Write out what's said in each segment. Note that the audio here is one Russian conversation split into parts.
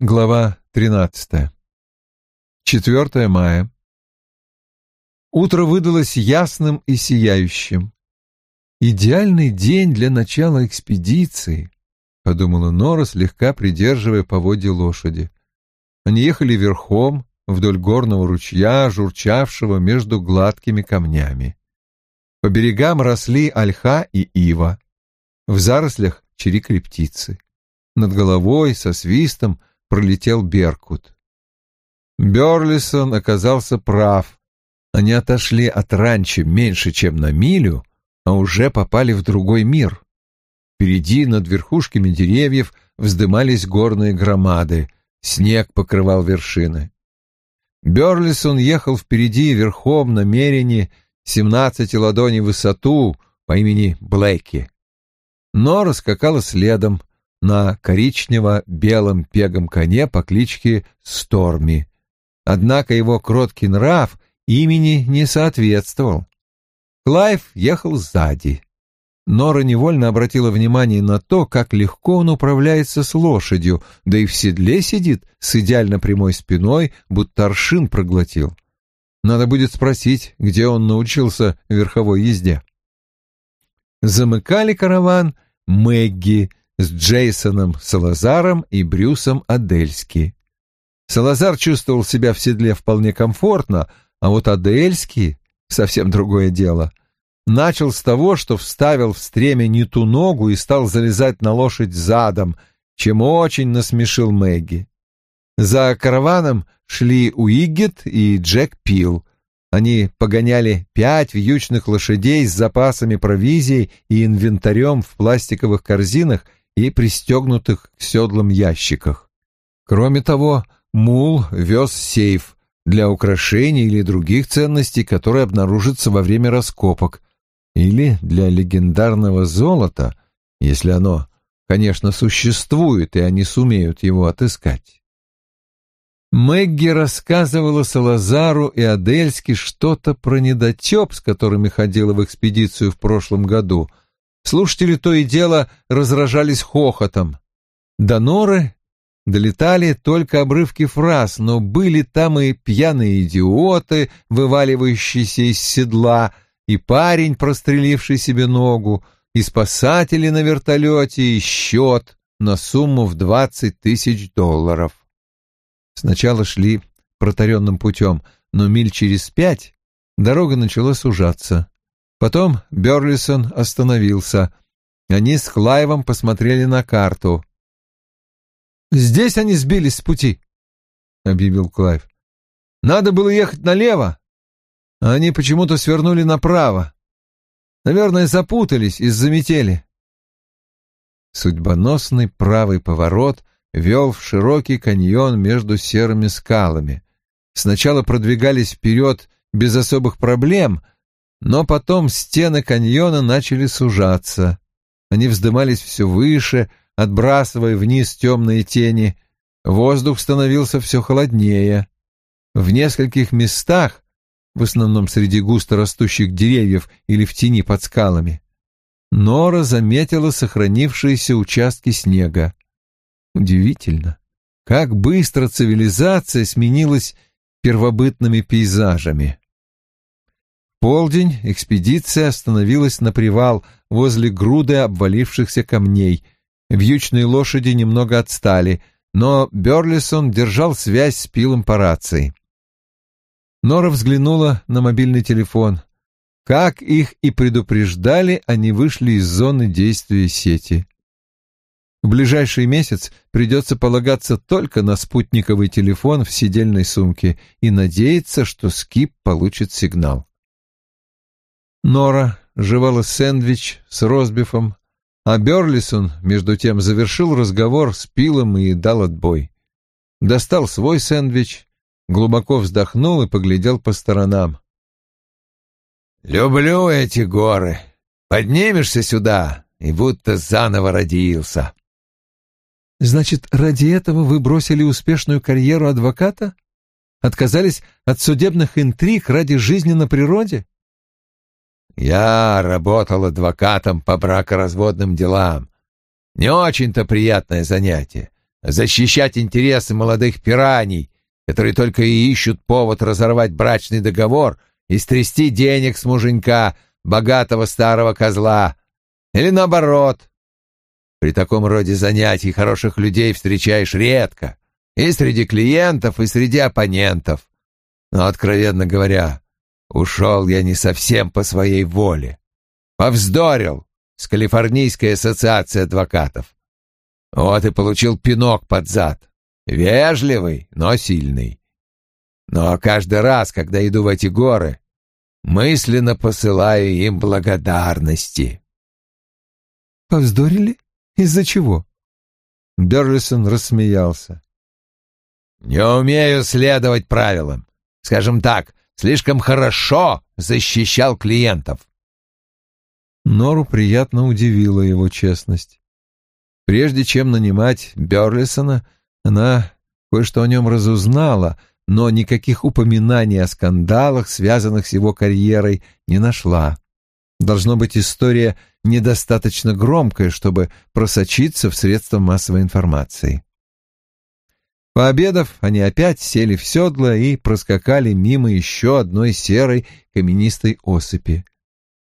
Глава 13. 4 мая. Утро выдалось ясным и сияющим. «Идеальный день для начала экспедиции», — подумала Нора, слегка придерживая поводья лошади. Они ехали верхом вдоль горного ручья, журчавшего между гладкими камнями. По берегам росли ольха и ива. В зарослях чирикали птицы. Над головой со свистом — пролетел Беркут. Берлисон оказался прав. Они отошли от ранчо меньше, чем на милю, а уже попали в другой мир. Впереди над верхушками деревьев вздымались горные громады, снег покрывал вершины. Берлисон ехал впереди верхом на мерине семнадцати ладоней высоту по имени Блэки. Нора скакала следом — на коричнево-белом пегом коне по кличке Сторми. Однако его кроткий нрав имени не соответствовал. Клайв ехал сзади. Нора невольно обратила внимание на то, как легко он управляется с лошадью, да и в седле сидит с идеально прямой спиной, будто аршин проглотил. Надо будет спросить, где он научился верховой езде. Замыкали караван Мэгги с Джейсоном Салазаром и Брюсом Адельски. Салазар чувствовал себя в седле вполне комфортно, а вот Адельский — совсем другое дело. Начал с того, что вставил в стремя не ту ногу и стал залезать на лошадь задом, чем очень насмешил Мэгги. За караваном шли Уигет и Джек Пил. Они погоняли пять вьючных лошадей с запасами провизии и инвентарем в пластиковых корзинах и пристегнутых к седлам ящиках. Кроме того, мул вез сейф для украшений или других ценностей, которые обнаружатся во время раскопок, или для легендарного золота, если оно, конечно, существует, и они сумеют его отыскать. Мэгги рассказывала Салазару и Адельски что-то про недотеп, с которыми ходила в экспедицию в прошлом году — Слушатели то и дело разражались хохотом. До норы долетали только обрывки фраз, но были там и пьяные идиоты, вываливающиеся из седла, и парень, простреливший себе ногу, и спасатели на вертолете, и счет на сумму в двадцать тысяч долларов. Сначала шли протаренным путем, но миль через пять дорога начала сужаться. Потом Берлисон остановился. Они с Клайвом посмотрели на карту. «Здесь они сбились с пути», — объявил Клайв. «Надо было ехать налево, а они почему-то свернули направо. Наверное, запутались из-за метели». Судьбоносный правый поворот вел в широкий каньон между серыми скалами. Сначала продвигались вперед без особых проблем — но потом стены каньона начали сужаться. Они вздымались все выше, отбрасывая вниз темные тени. Воздух становился все холоднее. В нескольких местах, в основном среди густо растущих деревьев или в тени под скалами, Нора заметила сохранившиеся участки снега. Удивительно, как быстро цивилизация сменилась первобытными пейзажами полдень экспедиция остановилась на привал возле груды обвалившихся камней. Вьючные лошади немного отстали, но Берлисон держал связь с Пилом по рации. Нора взглянула на мобильный телефон. Как их и предупреждали, они вышли из зоны действия сети. В ближайший месяц придется полагаться только на спутниковый телефон в сидельной сумке и надеяться, что Скип получит сигнал. Нора жевала сэндвич с розбифом, а Берлисон, между тем, завершил разговор с Пилом и дал отбой. Достал свой сэндвич, глубоко вздохнул и поглядел по сторонам. «Люблю эти горы. Поднимешься сюда, и будто заново родился». «Значит, ради этого вы бросили успешную карьеру адвоката? Отказались от судебных интриг ради жизни на природе?» Я работал адвокатом по бракоразводным делам. Не очень-то приятное занятие. защищать интересы молодых пираний, которые только и ищут повод разорвать брачный договор и стрясти денег с муженька, богатого старого козла. Или наоборот. При таком роде занятий хороших людей встречаешь редко. И среди клиентов, и среди оппонентов. Но, откровенно говоря, ушел я не совсем по своей воле. Повздорил с Калифорнийской ассоциацией адвокатов. Вот и получил пинок под зад. Вежливый, но сильный. Но каждый раз, когда иду в эти горы, мысленно посылаю им благодарности. «Повздорили? Из-за чего?» Берлисон рассмеялся. «Не умею следовать правилам. Скажем так, слишком хорошо защищал клиентов». Нору приятно удивила его честность. Прежде чем нанимать Берлисона, она кое-что о нем разузнала, но никаких упоминаний о скандалах, связанных с его карьерой, не нашла. Должно быть, история недостаточно громкая, чтобы просочиться в средства массовой информации. Пообедав, они опять сели в седло и проскакали мимо еще одной серой каменистой осыпи.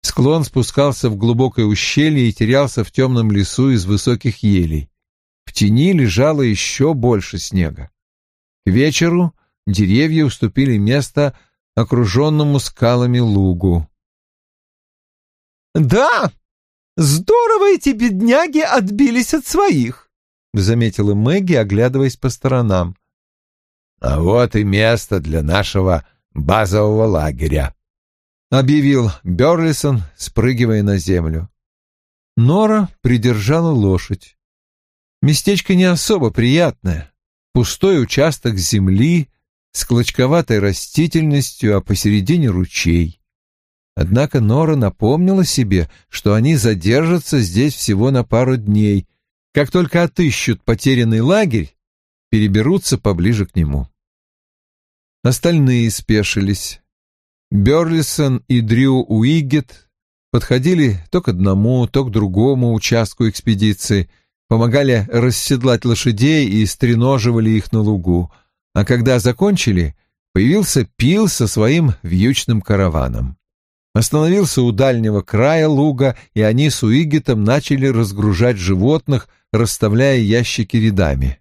Склон спускался в глубокое ущелье и терялся в темном лесу из высоких елей. В тени лежало еще больше снега. К вечеру деревья уступили место окруженному скалами лугу. «Да, здорово эти бедняги отбились от своих», — заметила Мэгги, оглядываясь по сторонам. «А вот и место для нашего базового лагеря», объявил Берлисон, спрыгивая на землю. Нора придержала лошадь. Местечко не особо приятное. Пустой участок земли с клочковатой растительностью, а посередине ручей. Однако Нора напомнила себе, что они задержатся здесь всего на пару дней. Как только отыщут потерянный лагерь, переберутся поближе к нему. Остальные спешились. Берлисон и Дрю Уигет подходили то к одному, то к другому участку экспедиции, помогали расседлать лошадей и стреноживали их на лугу, а когда закончили, появился Пил со своим вьючным караваном. Остановился у дальнего края луга, и они с Уигетом начали разгружать животных, расставляя ящики рядами.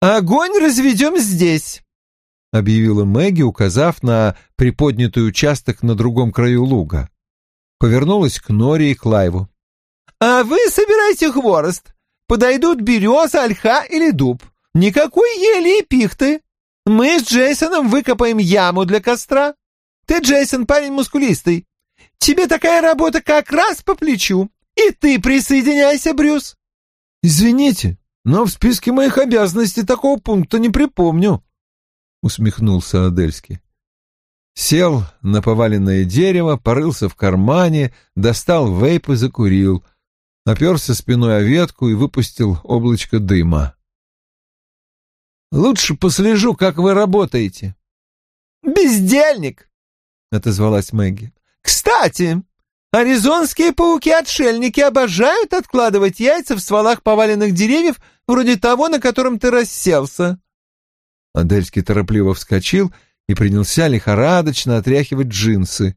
«Огонь разведем здесь», — объявила Мэгги, указав на приподнятый участок на другом краю луга. Повернулась к Нори и Клайву. «А вы собирайте хворост. Подойдут береза, ольха или дуб. Никакой ели и пихты. Мы с Джейсоном выкопаем яму для костра. Ты, Джейсон, парень мускулистый. Тебе такая работа как раз по плечу. И ты присоединяйся, Брюс». «Извините, но в списке моих обязанностей такого пункта не припомню», усмехнулся Адельский. Сел на поваленное дерево, порылся в кармане, достал вейп и закурил, оперся спиной о ветку и выпустил облачко дыма. «Лучше послежу, как вы работаете». «Бездельник!» — отозвалась Мэгги. «Кстати, аризонские пауки-отшельники обожают откладывать яйца в стволах поваленных деревьев вроде того, на котором ты расселся. Адельский торопливо вскочил и принялся лихорадочно отряхивать джинсы.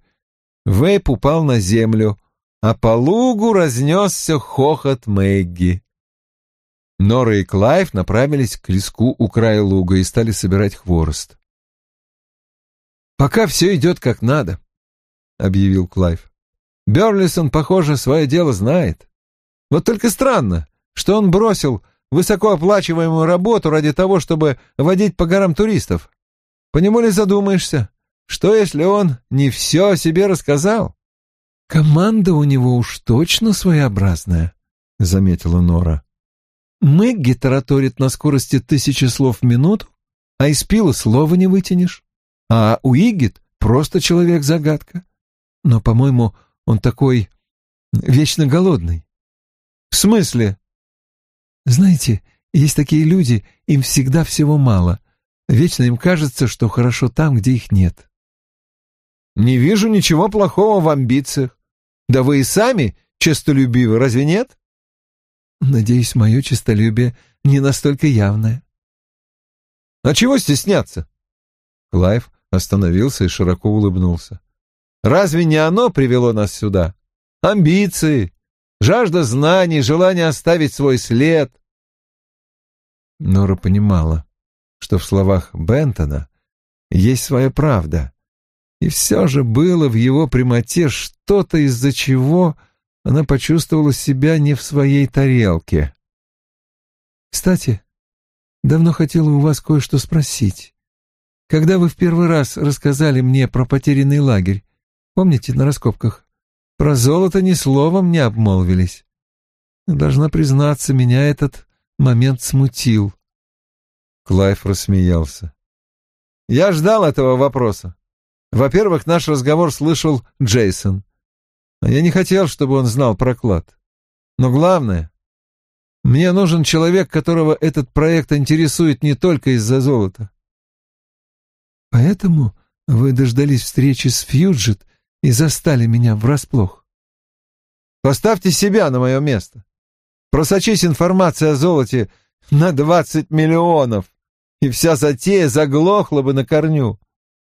Вейп упал на землю, а по лугу разнесся хохот Мэгги. Нора и Клайв направились к леску у края луга и стали собирать хворост. «Пока все идет как надо», — объявил Клайв. «Берлисон, похоже, свое дело знает. Вот только странно, что он бросил высокооплачиваемую работу ради того, чтобы водить по горам туристов. Поневоле задумаешься, что если он не все о себе рассказал? Команда у него уж точно своеобразная, — заметила Нора. Мэгги тараторит на скорости тысячи слов в минуту, а из пила слова не вытянешь. А Уигит просто человек-загадка. Но, по-моему, он такой вечно голодный. В смысле? Знаете, есть такие люди, им всегда всего мало. Вечно им кажется, что хорошо там, где их нет. Не вижу ничего плохого в амбициях. Да вы и сами честолюбивы, разве нет? Надеюсь, мое честолюбие не настолько явное. А чего стесняться? Клайв остановился и широко улыбнулся. Разве не оно привело нас сюда? Амбиции, жажда знаний, желание оставить свой след. Нора понимала, что в словах Бентона есть своя правда, и все же было в его прямоте что-то, из-за чего она почувствовала себя не в своей тарелке. «Кстати, давно хотела у вас кое-что спросить. Когда вы в первый раз рассказали мне про потерянный лагерь, помните, на раскопках, про золото ни словом не обмолвились. Должна признаться, меня этот момент смутил». Клайв рассмеялся. «Я ждал этого вопроса. Во-первых, наш разговор слышал Джейсон. А я не хотел, чтобы он знал про клад. Но главное, мне нужен человек, которого этот проект интересует не только из-за золота. Поэтому вы дождались встречи с Фьюджет и застали меня врасплох. Поставьте себя на мое место. Просочись информация о золоте на двадцать миллионов, и вся затея заглохла бы на корню.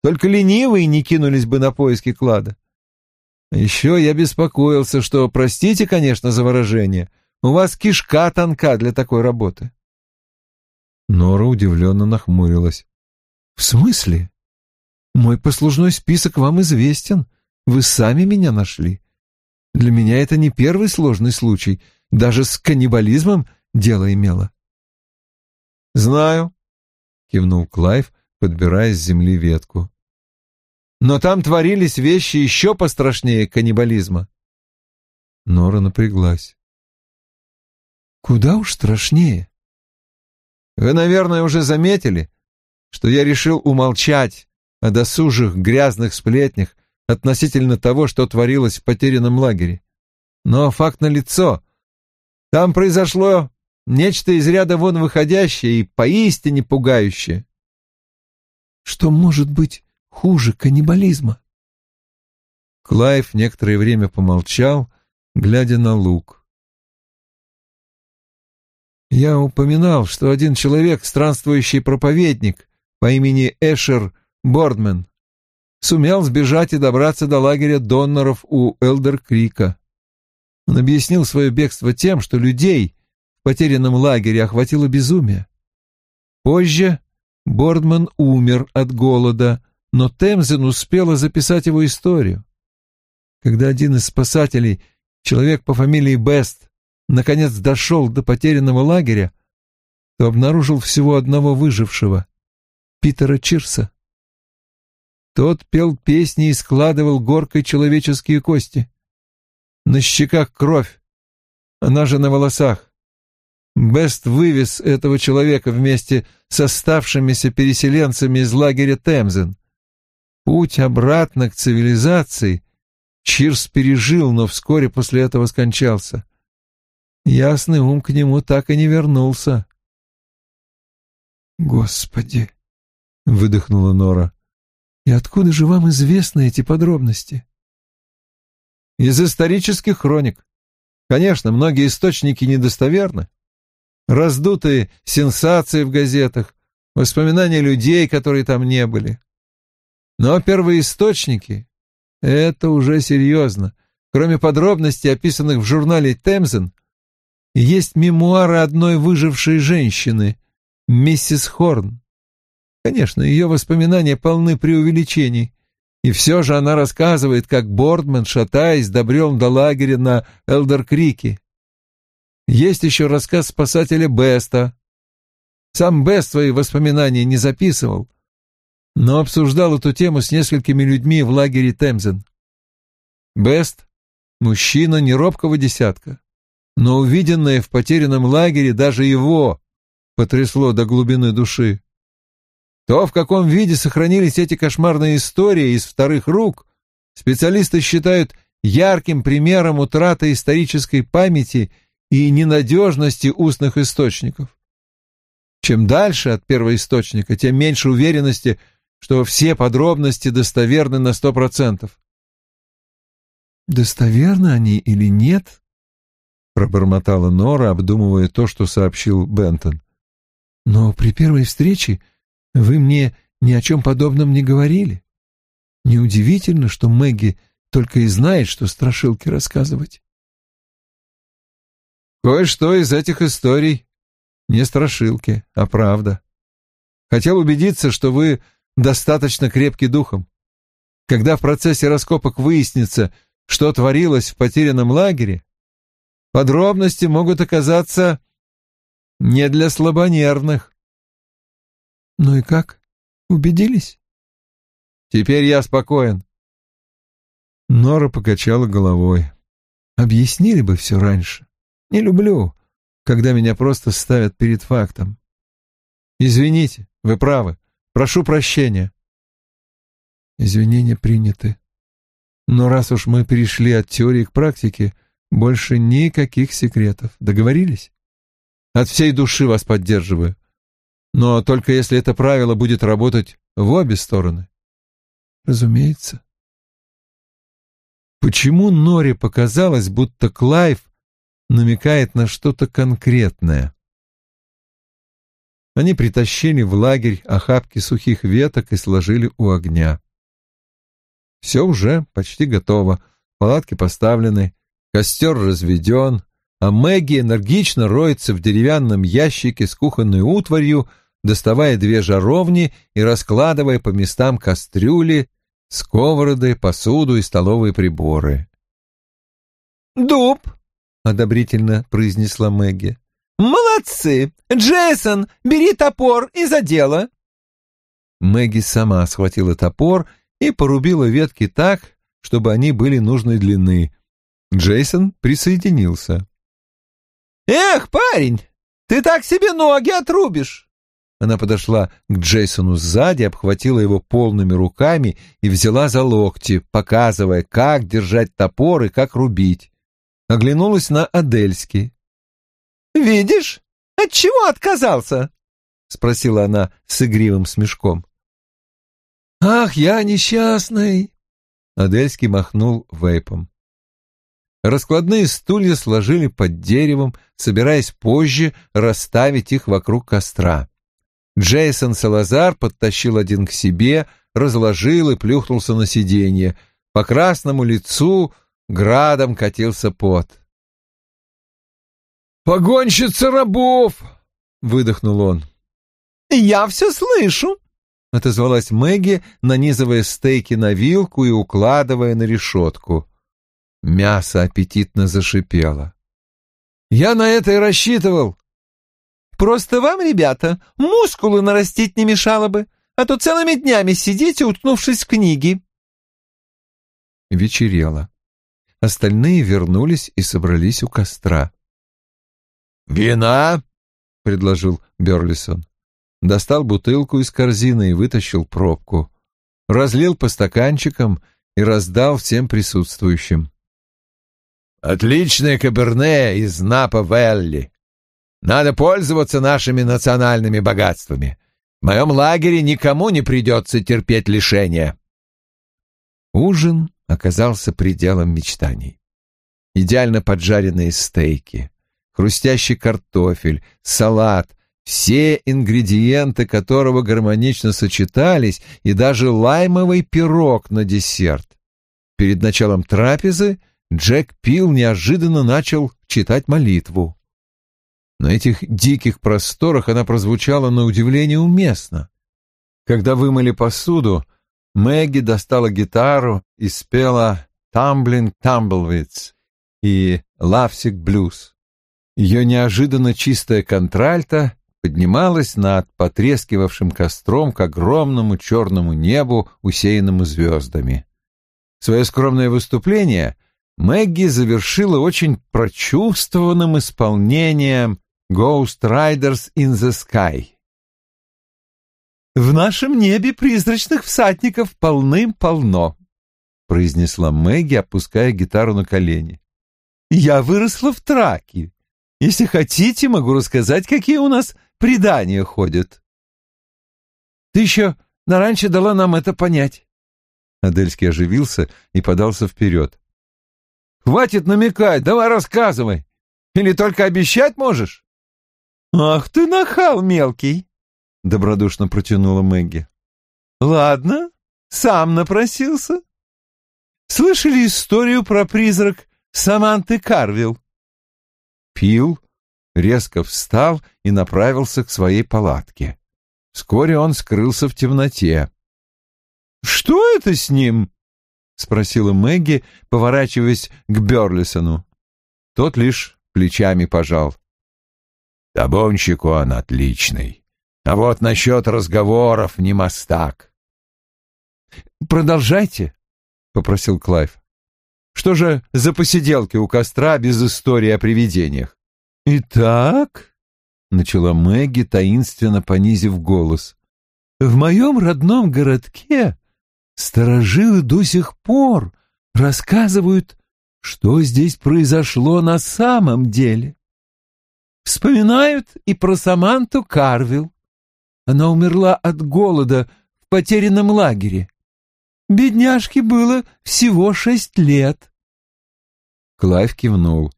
Только ленивые не кинулись бы на поиски клада. Еще я беспокоился, что, простите, конечно, за выражение, у вас кишка тонка для такой работы. Нора удивленно нахмурилась. «В смысле? Мой послужной список вам известен. Вы сами меня нашли. Для меня это не первый сложный случай. Даже с каннибализмом дело имело». «Знаю», — кивнул Клайв, подбирая с земли ветку. Но там творились вещи еще пострашнее каннибализма. Нора напряглась. Куда уж страшнее. Вы, наверное, уже заметили, что я решил умолчать о досужих грязных сплетнях относительно того, что творилось в потерянном лагере. Но факт налицо. Там произошло нечто из ряда вон выходящее и поистине пугающее. Что может быть хуже каннибализма? Клайв некоторое время помолчал, глядя на луг. Я упоминал, что один человек, странствующий проповедник по имени Эшер Бордмен, сумел сбежать и добраться до лагеря доноров у Элдер-Крика. Он объяснил свое бегство тем, что людей в потерянном лагере охватило безумие. Позже Бордман умер от голода, но Темзен успела записать его историю. Когда один из спасателей, человек по фамилии Бест, наконец дошел до потерянного лагеря, то обнаружил всего одного выжившего — Питера Чирса. Тот пел песни и складывал горкой человеческие кости. На щеках кровь, она же на волосах. Бест вывез этого человека вместе с оставшимися переселенцами из лагеря Темзен. Путь обратно к цивилизации Чирс пережил, но вскоре после этого скончался. Ясный ум к нему так и не вернулся. «Господи!» — выдохнула Нора. «И откуда же вам известны эти подробности?» «Из исторических хроник. Конечно, многие источники недостоверны. Раздутые сенсации в газетах, воспоминания людей, которые там не были. Но первоисточники — это уже серьезно. Кроме подробностей, описанных в журнале «Темзен», есть мемуары одной выжившей женщины, миссис Хорн. Конечно, ее воспоминания полны преувеличений, и все же она рассказывает, как Бордман, шатаясь, добрел до лагеря на Элдер-Крике. Есть еще рассказ спасателя Беста. Сам Бест свои воспоминания не записывал, но обсуждал эту тему с несколькими людьми в лагере Темзен. Бест — мужчина неробкого десятка, но увиденное в потерянном лагере даже его потрясло до глубины души. То, в каком виде сохранились эти кошмарные истории из вторых рук, специалисты считают ярким примером утраты исторической памяти и ненадежности устных источников. Чем дальше от первоисточника, тем меньше уверенности – что все подробности достоверны на сто процентов. Достоверны они или нет? пробормотала Нора, обдумывая то, что сообщил Бентон. «Но при первой встрече вы мне ни о чем подобном не говорили. Неудивительно, что Мэгги только и знает, что страшилки рассказывать». «Кое-что из этих историй не страшилки, а правда. Хотел убедиться, что вы достаточно крепки духом. Когда в процессе раскопок выяснится, что творилось в потерянном лагере, подробности могут оказаться не для слабонервных. Ну и как? Убедились? Теперь я спокоен. Нора покачала головой. Объяснили бы все раньше. Не люблю, когда меня просто ставят перед фактом. Извините, вы правы. Прошу прощения. Извинения приняты. Но раз уж мы перешли от теории к практике, больше никаких секретов. Договорились? От всей души вас поддерживаю. Но только если это правило будет работать в обе стороны. Разумеется. Почему Норе показалось, будто Клайв намекает на что-то конкретное? Они притащили в лагерь охапки сухих веток и сложили у огня. Все уже почти готово, палатки поставлены, костер разведен, а Мэгги энергично роется в деревянном ящике с кухонной утварью, доставая две жаровни и раскладывая по местам кастрюли, сковороды, посуду и столовые приборы. «Дуб!» — одобрительно произнесла Мэгги. «Молодцы! Джейсон, бери топор и за дело!» Мэгги сама схватила топор и порубила ветки так, чтобы они были нужной длины. Джейсон присоединился. «Эх, парень, ты так себе ноги отрубишь!» Она подошла к Джейсону сзади, обхватила его полными руками и взяла за локти, показывая, как держать топор и как рубить. Оглянулась на Адельский. «Видишь, от чего отказался?» — спросила она с игривым смешком. «Ах, я несчастный!» — Адельский махнул вейпом. Раскладные стулья сложили под деревом, собираясь позже расставить их вокруг костра. Джейсон Салазар подтащил один к себе, разложил и плюхнулся на сиденье. По красному лицу градом катился пот. «Погонщица рабов!» — выдохнул он. «Я все слышу!» — отозвалась Мэгги, нанизывая стейки на вилку и укладывая на решетку. Мясо аппетитно зашипело. «Я на это и рассчитывал!» «Просто вам, ребята, мускулы нарастить не мешало бы, а то целыми днями сидите, уткнувшись в книги». Вечерело. Остальные вернулись и собрались у костра. «Вина?» — предложил Берлисон. Достал бутылку из корзины и вытащил пробку. Разлил по стаканчикам и раздал всем присутствующим. «Отличное каберне из Напа-Велли. Надо пользоваться нашими национальными богатствами. В моем лагере никому не придется терпеть лишения». Ужин оказался пределом мечтаний. Идеально поджаренные стейки, хрустящий картофель, салат, все ингредиенты которого гармонично сочетались, и даже лаймовый пирог на десерт. Перед началом трапезы Джек Пил неожиданно начал читать молитву. На этих диких просторах она прозвучала на удивление уместно. Когда вымыли посуду, Мэгги достала гитару и спела «Тамблинг Тамблвиц» и «Лавсик Блюз». Ее неожиданно чистая контральта поднималась над потрескивавшим костром к огромному черному небу, усеянному звездами. Свое скромное выступление Мэгги завершила очень прочувствованным исполнением «Ghost Riders in the Sky». «В нашем небе призрачных всадников полным-полно», — произнесла Мэгги, опуская гитару на колени. «Я выросла в Траке, если хотите, могу рассказать, какие у нас предания ходят. Ты еще на раньше дала нам это понять. Адельский оживился и подался вперед. «Хватит намекать, давай рассказывай. Или только обещать можешь?» «Ах ты нахал мелкий!» — добродушно протянула Мэгги. «Ладно, сам напросился. Слышали историю про призрак Саманты Карвилл?» Пил резко встал и направился к своей палатке. Вскоре он скрылся в темноте. «Что это с ним?» — спросила Мэгги, поворачиваясь к Берлисону. Тот лишь плечами пожал. «Табонщик он отличный. А вот насчет разговоров не мастак». «Продолжайте», — попросил Клайв. «Что же за посиделки у костра без истории о привидениях?» «Итак», — начала Мэгги, таинственно понизив голос, — «в моем родном городке старожилы до сих пор рассказывают, что здесь произошло на самом деле. Вспоминают и про Саманту Карвилл. Она умерла от голода в потерянном лагере. Бедняжке было всего шесть лет. Клайв кивнул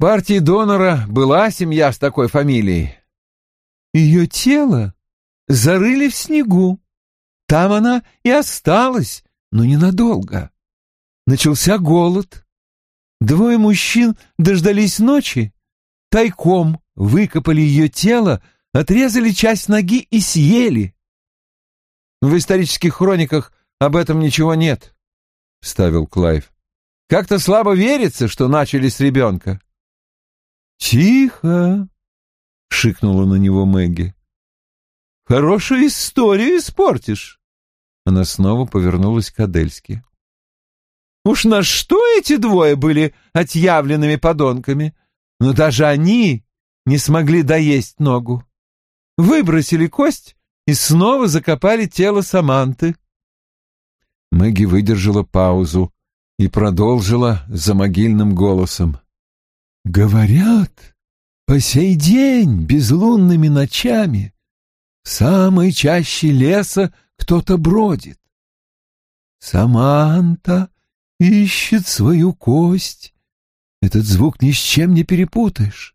партии донора была семья с такой фамилией. Ее тело зарыли в снегу. Там она и осталась, но ненадолго. Начался голод. Двое мужчин дождались ночи, тайком выкопали ее тело, отрезали часть ноги и съели. В исторических хрониках об этом ничего нет, — вставил Клайв. Как-то слабо верится, что начали с ребенка. «Тихо!» — шикнула на него Мэгги. «Хорошую историю испортишь!» Она снова повернулась к Адельске. «Уж на что эти двое были отъявленными подонками? Но даже они не смогли доесть ногу. Выбросили кость и снова закопали тело Саманты». Мэгги выдержала паузу и продолжила за могильным голосом. Говорят, по сей день, безлунными ночами, в самой чаще леса кто-то бродит. Саманта ищет свою кость. Этот звук ни с чем не перепутаешь.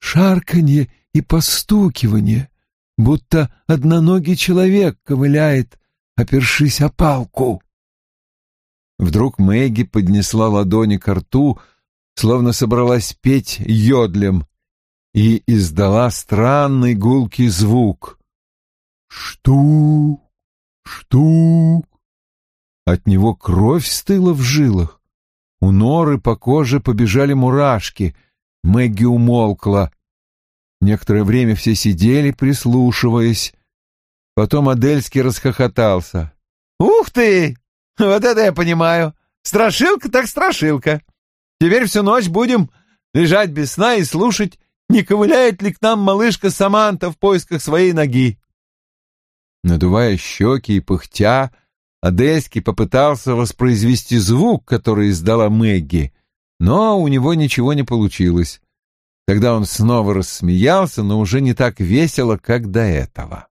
Шарканье и постукивание, будто одноногий человек ковыляет, опершись о палку. Вдруг Мэгги поднесла ладони к рту, словно собралась петь йодлем, и издала странный гулкий звук. Штук, штук. От него кровь стыла в жилах. У Норы по коже побежали мурашки. Мэгги умолкла. Некоторое время все сидели, прислушиваясь. Потом Адельский расхохотался. «Ух ты! Вот это я понимаю! Страшилка так страшилка! Теперь всю ночь будем лежать без сна и слушать, не ковыляет ли к нам малышка Саманта в поисках своей ноги. Надувая щеки и пыхтя, Адельский попытался воспроизвести звук, который издала Мэгги, но у него ничего не получилось. Тогда он снова рассмеялся, но уже не так весело, как до этого.